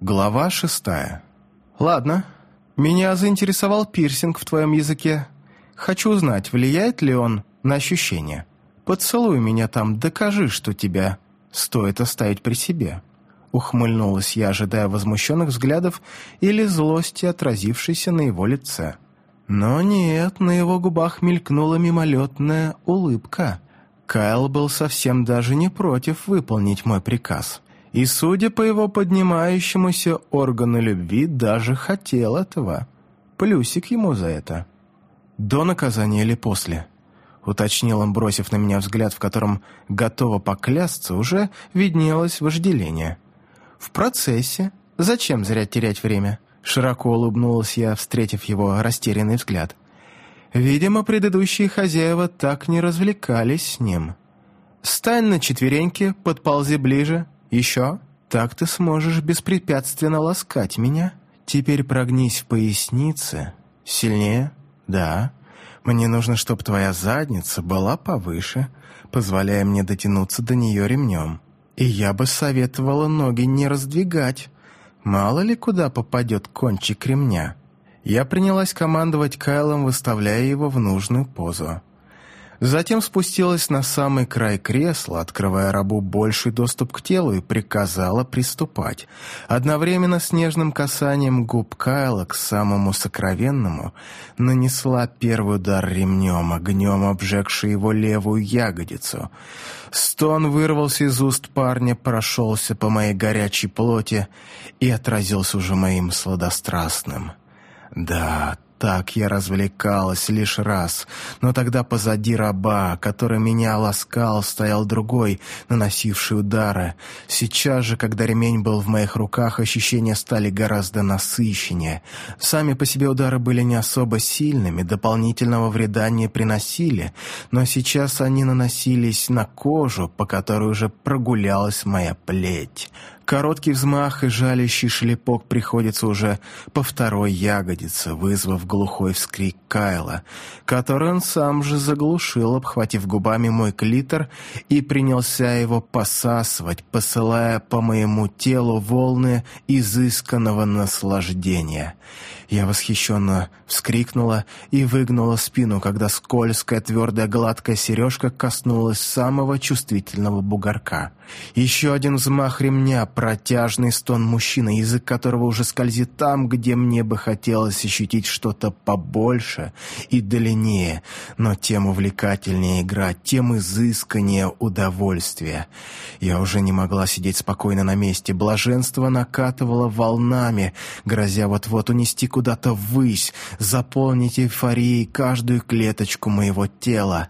Глава шестая. «Ладно, меня заинтересовал пирсинг в твоем языке. Хочу узнать, влияет ли он на ощущения. Поцелуй меня там, докажи, что тебя стоит оставить при себе». Ухмыльнулась я, ожидая возмущенных взглядов или злости, отразившейся на его лице. Но нет, на его губах мелькнула мимолетная улыбка. Кайл был совсем даже не против выполнить мой приказ. И, судя по его поднимающемуся органу любви, даже хотел этого. Плюсик ему за это. До наказания или после? Уточнил он, бросив на меня взгляд, в котором, готово поклясться, уже виднелось вожделение. В процессе. Зачем зря терять время? Широко улыбнулась я, встретив его растерянный взгляд. Видимо, предыдущие хозяева так не развлекались с ним. «Стань на четвереньки, подползи ближе», еще? Так ты сможешь беспрепятственно ласкать меня. Теперь прогнись в пояснице. Сильнее? Да. Мне нужно, чтобы твоя задница была повыше, позволяя мне дотянуться до нее ремнем. И я бы советовала ноги не раздвигать. Мало ли куда попадет кончик ремня. Я принялась командовать Кайлом, выставляя его в нужную позу. Затем спустилась на самый край кресла, открывая рабу больший доступ к телу и приказала приступать. Одновременно с нежным касанием губ Кайла к самому сокровенному нанесла первый удар ремнем, огнем обжегший его левую ягодицу. Стон вырвался из уст парня, прошелся по моей горячей плоти и отразился уже моим сладострастным. Да, так я развлекалась лишь раз, но тогда позади раба, который меня ласкал, стоял другой, наносивший удары. Сейчас же, когда ремень был в моих руках, ощущения стали гораздо насыщеннее. Сами по себе удары были не особо сильными, дополнительного вреда не приносили, но сейчас они наносились на кожу, по которой уже прогулялась моя плеть. Короткий взмах и жалящий шлепок приходится уже по второй ягодице, вызвав глухой вскрик Кайла, который он сам же заглушил, обхватив губами мой клитор и принялся его посасывать, посылая по моему телу волны изысканного наслаждения. Я восхищенно вскрикнула и выгнула спину, когда скользкая, твердая, гладкая сережка коснулась самого чувствительного бугорка. Еще один взмах ремня, протяжный стон мужчины, язык которого уже скользит там, где мне бы хотелось ощутить что-то побольше и длиннее, но тем увлекательнее игра, тем изысканнее удовольствие. Я уже не могла сидеть спокойно на месте, блаженство накатывало волнами, грозя вот-вот унести куда-то ввысь, заполнить эйфорией каждую клеточку моего тела.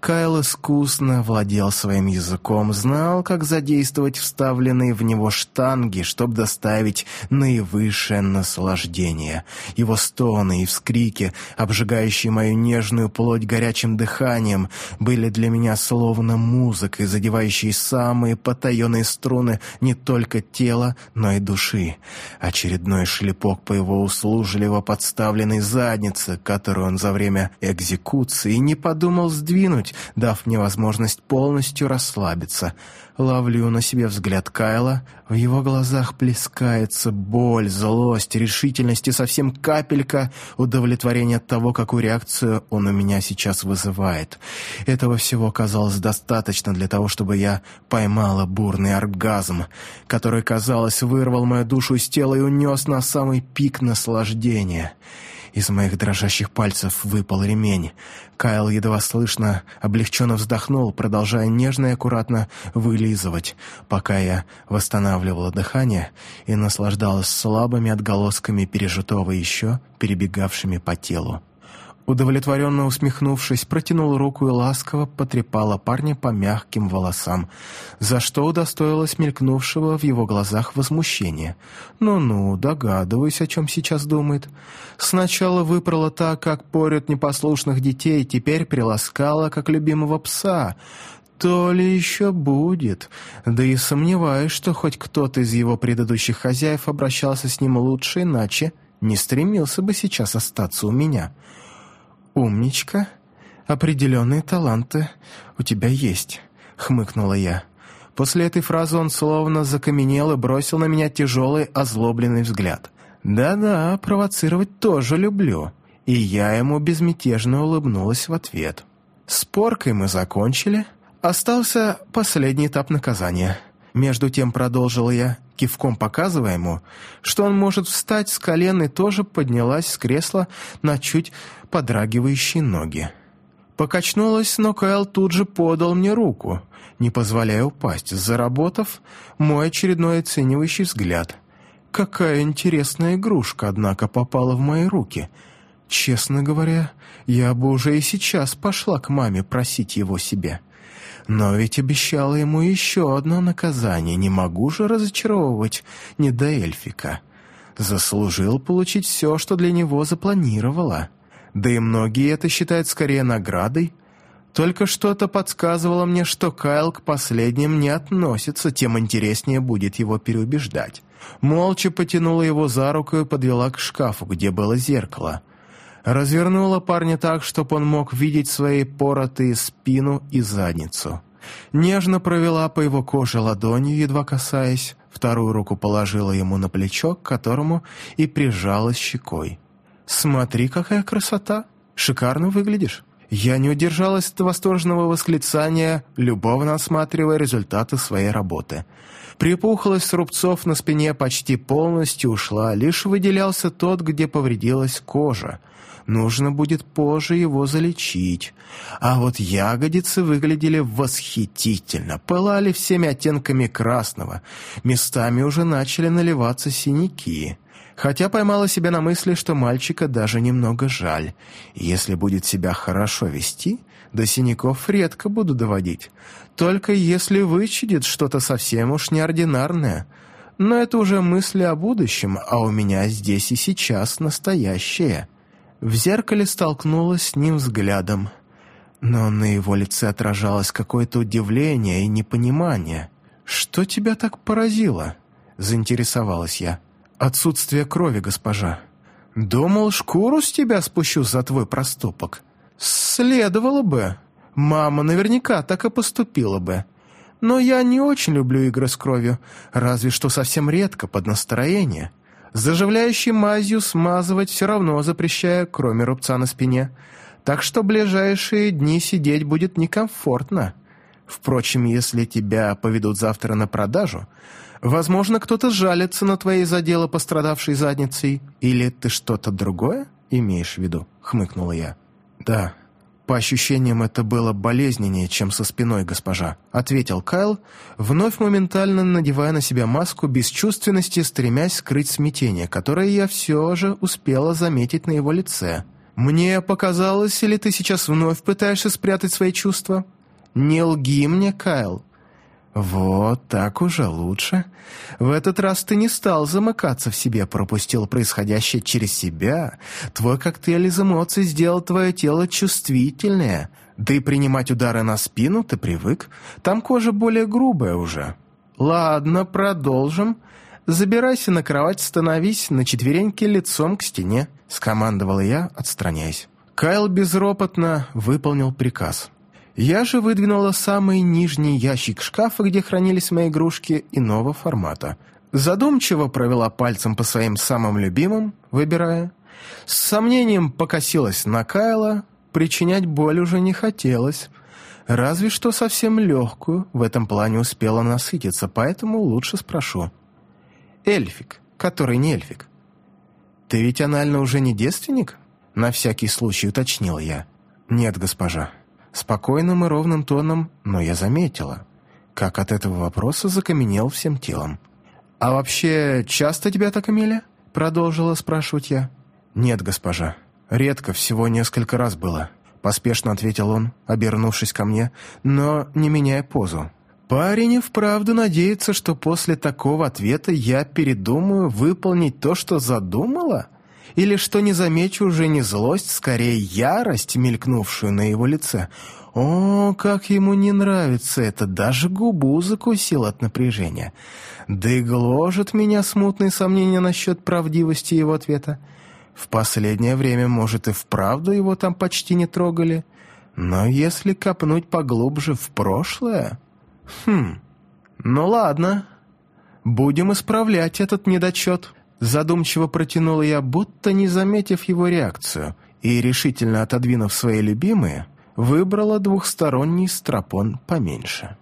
Кайл искусно владел своим языком, знал, как задействовать вставленные в него штанги, чтобы доставить наивысшее наслаждение. Его стоны и вскрики, обжигающие мою нежную плоть горячим дыханием, были для меня словно музыкой, задевающей самые потаенные струны не только тела, но и души. Очередной шлепок по его услужливо подставленной заднице, которую он за время экзекуции не подумал сдвинуть, дав мне возможность полностью расслабиться. Ловлю на себе взгляд Кайла, в его глазах плескается боль, злость, решительность и совсем капелька удовлетворения от того, какую реакцию он у меня сейчас вызывает. Этого всего казалось достаточно для того, чтобы я поймала бурный оргазм, который, казалось, вырвал мою душу из тела и унес на самый пик наслаждения. Из моих дрожащих пальцев выпал ремень. Кайл едва слышно облегченно вздохнул, продолжая нежно и аккуратно вылизывать, пока я восстанавливала дыхание и наслаждалась слабыми отголосками пережитого еще, перебегавшими по телу. Удовлетворенно усмехнувшись, протянул руку и ласково потрепала парня по мягким волосам, за что удостоилась мелькнувшего в его глазах возмущения. «Ну-ну, догадываюсь, о чем сейчас думает. Сначала выпрала так, как порют непослушных детей, теперь приласкала, как любимого пса». То ли еще будет, да и сомневаюсь, что хоть кто-то из его предыдущих хозяев обращался с ним лучше, иначе не стремился бы сейчас остаться у меня». «Умничка. Определенные таланты у тебя есть», — хмыкнула я. После этой фразы он словно закаменел и бросил на меня тяжелый озлобленный взгляд. «Да-да, провоцировать тоже люблю». И я ему безмятежно улыбнулась в ответ. С поркой мы закончили. Остался последний этап наказания. Между тем продолжил я, кивком показывая ему, что он может встать с колен и тоже поднялась с кресла на чуть подрагивающие ноги. Покачнулась, но Кайл тут же подал мне руку, не позволяя упасть, заработав мой очередной оценивающий взгляд. Какая интересная игрушка, однако, попала в мои руки — Честно говоря, я бы уже и сейчас пошла к маме просить его себе. Но ведь обещала ему еще одно наказание, не могу же разочаровывать недоэльфика. Заслужил получить все, что для него запланировала. Да и многие это считают скорее наградой. Только что-то подсказывало мне, что Кайл к последним не относится, тем интереснее будет его переубеждать. Молча потянула его за руку и подвела к шкафу, где было зеркало развернула парня так, чтобы он мог видеть свои поротые спину и задницу. Нежно провела по его коже ладонью, едва касаясь, вторую руку положила ему на плечо, к которому и прижалась щекой. «Смотри, какая красота! Шикарно выглядишь!» Я не удержалась от восторженного восклицания, любовно осматривая результаты своей работы. Припухлость рубцов на спине почти полностью ушла, лишь выделялся тот, где повредилась кожа. Нужно будет позже его залечить. А вот ягодицы выглядели восхитительно, пылали всеми оттенками красного. Местами уже начали наливаться синяки. Хотя поймала себя на мысли, что мальчика даже немного жаль. Если будет себя хорошо вести, до синяков редко буду доводить. Только если вычудит что-то совсем уж неординарное. Но это уже мысли о будущем, а у меня здесь и сейчас настоящее. В зеркале столкнулась с ним взглядом, но на его лице отражалось какое-то удивление и непонимание. «Что тебя так поразило?» — заинтересовалась я. «Отсутствие крови, госпожа. Думал, шкуру с тебя спущу за твой проступок. Следовало бы. Мама наверняка так и поступила бы. Но я не очень люблю игры с кровью, разве что совсем редко, под настроение. Заживляющей мазью смазывать все равно запрещаю, кроме рубца на спине. Так что ближайшие дни сидеть будет некомфортно. Впрочем, если тебя поведут завтра на продажу, возможно, кто-то жалится на твоей за дело пострадавшей задницей. Или ты что-то другое имеешь в виду?» — хмыкнула я. «Да, «По ощущениям, это было болезненнее, чем со спиной, госпожа», — ответил Кайл, вновь моментально надевая на себя маску бесчувственности, стремясь скрыть смятение, которое я все же успела заметить на его лице. «Мне показалось, или ты сейчас вновь пытаешься спрятать свои чувства?» «Не лги мне, Кайл. «Вот так уже лучше. В этот раз ты не стал замыкаться в себе, пропустил происходящее через себя. Твой коктейль из эмоций сделал твое тело чувствительнее. Да и принимать удары на спину ты привык. Там кожа более грубая уже. Ладно, продолжим. Забирайся на кровать, становись на четвереньки лицом к стене», — скомандовала я, отстраняясь. Кайл безропотно выполнил приказ. Я же выдвинула самый нижний ящик шкафа, где хранились мои игрушки иного формата. Задумчиво провела пальцем по своим самым любимым, выбирая. С сомнением покосилась на Кайла, причинять боль уже не хотелось. Разве что совсем легкую, в этом плане успела насытиться, поэтому лучше спрошу. «Эльфик, который не эльфик. Ты ведь анально уже не девственник?» На всякий случай уточнил я. «Нет, госпожа», Спокойным и ровным тоном, но я заметила, как от этого вопроса закаменел всем телом. «А вообще, часто тебя так имели?» — продолжила спрашивать я. «Нет, госпожа. Редко, всего несколько раз было», — поспешно ответил он, обернувшись ко мне, но не меняя позу. «Парень и вправду надеется, что после такого ответа я передумаю выполнить то, что задумала?» Или что не замечу уже не злость, скорее ярость, мелькнувшую на его лице. О, как ему не нравится это, даже губу закусил от напряжения. Да и гложет меня смутные сомнения насчет правдивости его ответа. В последнее время, может, и вправду его там почти не трогали. Но если копнуть поглубже в прошлое... Хм, «Ну ладно, будем исправлять этот недочет», задумчиво протянула я, будто не заметив его реакцию, и, решительно отодвинув свои любимые, выбрала двухсторонний стропон поменьше.